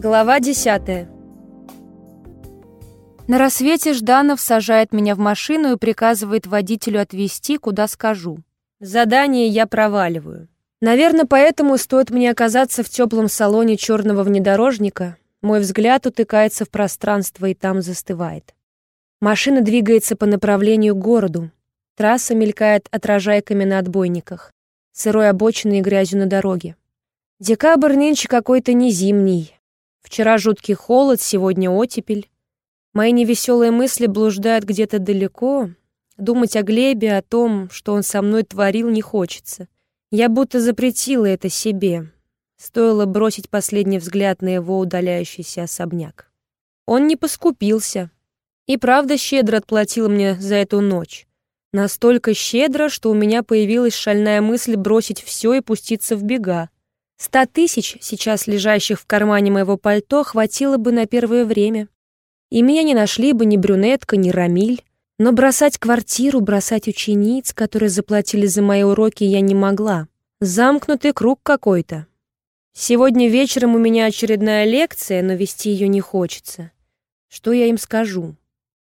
Глава 10 На рассвете Жданов сажает меня в машину и приказывает водителю отвезти, куда скажу. Задание я проваливаю. Наверное, поэтому стоит мне оказаться в теплом салоне черного внедорожника, мой взгляд утыкается в пространство и там застывает. Машина двигается по направлению к городу. Трасса мелькает отражайками на отбойниках, сырой обочиной и грязью на дороге. Декабрь нынче какой-то не зимний. Вчера жуткий холод, сегодня оттепель. Мои невеселые мысли блуждают где-то далеко. Думать о Глебе, о том, что он со мной творил, не хочется. Я будто запретила это себе. Стоило бросить последний взгляд на его удаляющийся особняк. Он не поскупился. И правда щедро отплатил мне за эту ночь. Настолько щедро, что у меня появилась шальная мысль бросить все и пуститься в бега. Ста тысяч, сейчас лежащих в кармане моего пальто, хватило бы на первое время. И меня не нашли бы ни брюнетка, ни Рамиль. Но бросать квартиру, бросать учениц, которые заплатили за мои уроки, я не могла. Замкнутый круг какой-то. Сегодня вечером у меня очередная лекция, но вести ее не хочется. Что я им скажу?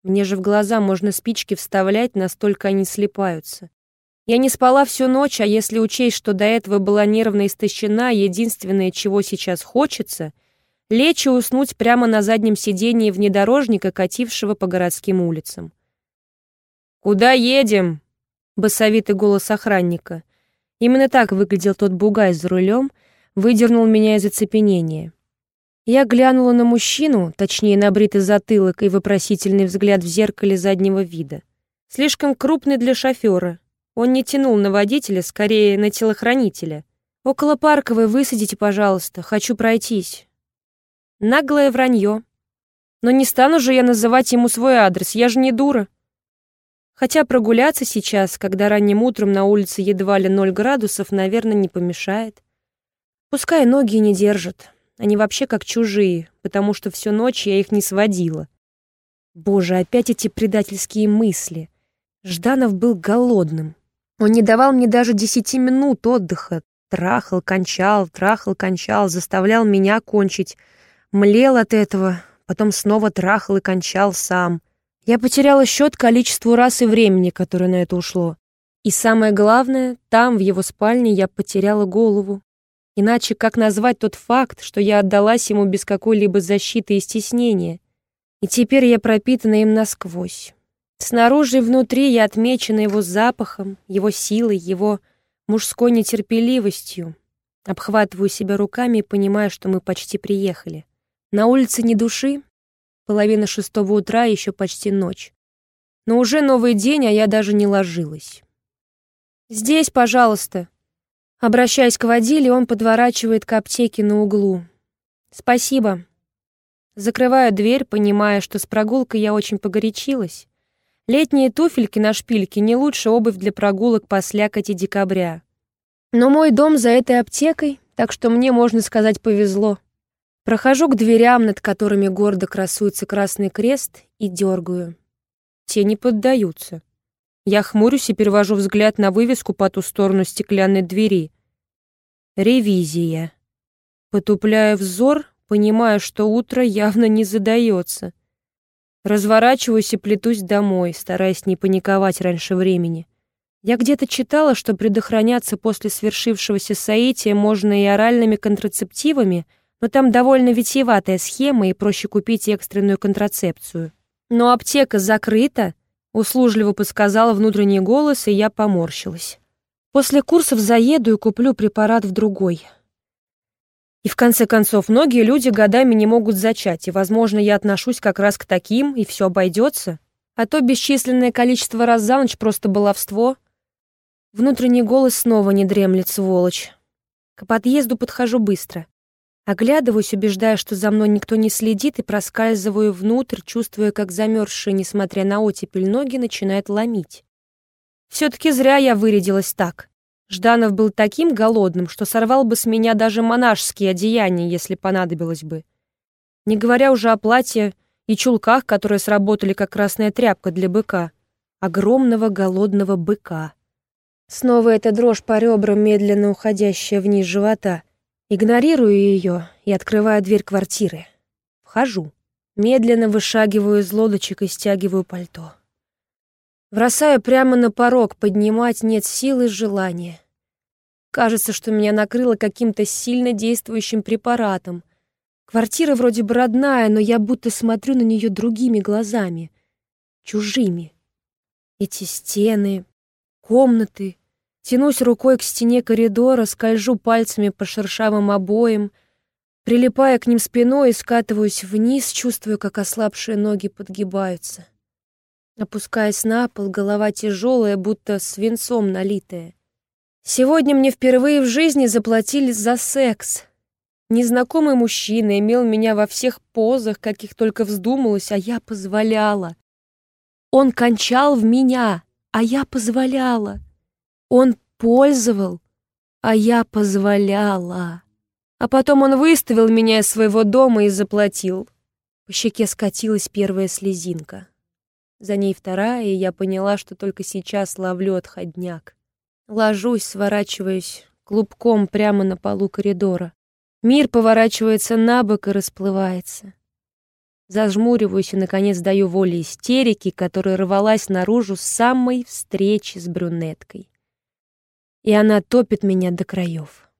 Мне же в глаза можно спички вставлять, настолько они слепаются. Я не спала всю ночь, а если учесть, что до этого была нервно истощена, единственное, чего сейчас хочется — лечь и уснуть прямо на заднем сидении внедорожника, катившего по городским улицам. «Куда едем?» — басовитый голос охранника. Именно так выглядел тот бугай за рулем, выдернул меня из оцепенения. Я глянула на мужчину, точнее на бритый затылок и вопросительный взгляд в зеркале заднего вида. Слишком крупный для шофера. Он не тянул на водителя, скорее на телохранителя. «Около парковой высадите, пожалуйста, хочу пройтись». Наглое вранье. Но не стану же я называть ему свой адрес, я же не дура. Хотя прогуляться сейчас, когда ранним утром на улице едва ли ноль градусов, наверное, не помешает. Пускай ноги не держат. Они вообще как чужие, потому что всю ночь я их не сводила. Боже, опять эти предательские мысли. Жданов был голодным. Он не давал мне даже десяти минут отдыха. Трахал, кончал, трахал, кончал, заставлял меня кончить. Млел от этого, потом снова трахал и кончал сам. Я потеряла счет количеству раз и времени, которое на это ушло. И самое главное, там, в его спальне, я потеряла голову. Иначе как назвать тот факт, что я отдалась ему без какой-либо защиты и стеснения? И теперь я пропитана им насквозь. Снаружи и внутри я отмечена его запахом, его силой, его мужской нетерпеливостью. Обхватываю себя руками и понимаю, что мы почти приехали. На улице ни души, Половина шестого утра, еще почти ночь. Но уже новый день, а я даже не ложилась. «Здесь, пожалуйста». Обращаясь к водиле, он подворачивает к аптеке на углу. «Спасибо». Закрываю дверь, понимая, что с прогулкой я очень погорячилась. Летние туфельки на шпильке не лучше обувь для прогулок по слякоти декабря. Но мой дом за этой аптекой, так что мне, можно сказать, повезло. Прохожу к дверям, над которыми гордо красуется красный крест, и дергаю. Те не поддаются. Я хмурюсь и перевожу взгляд на вывеску по ту сторону стеклянной двери. Ревизия. Потупляю взор, понимая, что утро явно не задается. Разворачиваюсь и плетусь домой, стараясь не паниковать раньше времени. Я где-то читала, что предохраняться после свершившегося соития можно и оральными контрацептивами — но там довольно витиеватая схема и проще купить экстренную контрацепцию. Но аптека закрыта, услужливо подсказала внутренний голос, и я поморщилась. После курсов заеду и куплю препарат в другой. И в конце концов, многие люди годами не могут зачать, и, возможно, я отношусь как раз к таким, и все обойдется. А то бесчисленное количество раз за ночь просто баловство. Внутренний голос снова не дремлет, сволочь. К подъезду подхожу быстро. Оглядываюсь, убеждая, что за мной никто не следит, и проскальзываю внутрь, чувствуя, как замерзшие, несмотря на оттепель, ноги начинают ломить. Все-таки зря я вырядилась так. Жданов был таким голодным, что сорвал бы с меня даже монашеские одеяния, если понадобилось бы. Не говоря уже о платье и чулках, которые сработали как красная тряпка для быка. Огромного голодного быка. Снова эта дрожь по ребрам, медленно уходящая вниз живота — Игнорирую ее и открываю дверь квартиры. Вхожу. Медленно вышагиваю из лодочек и стягиваю пальто. Бросаю прямо на порог, поднимать нет силы и желания. Кажется, что меня накрыло каким-то сильно действующим препаратом. Квартира вроде бы родная, но я будто смотрю на нее другими глазами. Чужими. Эти стены, комнаты. Тянусь рукой к стене коридора, скольжу пальцами по шершавым обоям, прилипая к ним спиной и скатываюсь вниз, чувствуя, как ослабшие ноги подгибаются. Опускаясь на пол, голова тяжелая, будто свинцом налитая. Сегодня мне впервые в жизни заплатили за секс. Незнакомый мужчина имел меня во всех позах, каких только вздумалось, а я позволяла. Он кончал в меня, а я позволяла. Он пользовал, а я позволяла. А потом он выставил меня из своего дома и заплатил. По щеке скатилась первая слезинка. За ней вторая, и я поняла, что только сейчас ловлю отходняк. Ложусь, сворачиваюсь клубком прямо на полу коридора. Мир поворачивается на бок и расплывается. Зажмуриваюсь и, наконец, даю воле истерики, которая рвалась наружу с самой встречи с брюнеткой. И она топит меня до краев.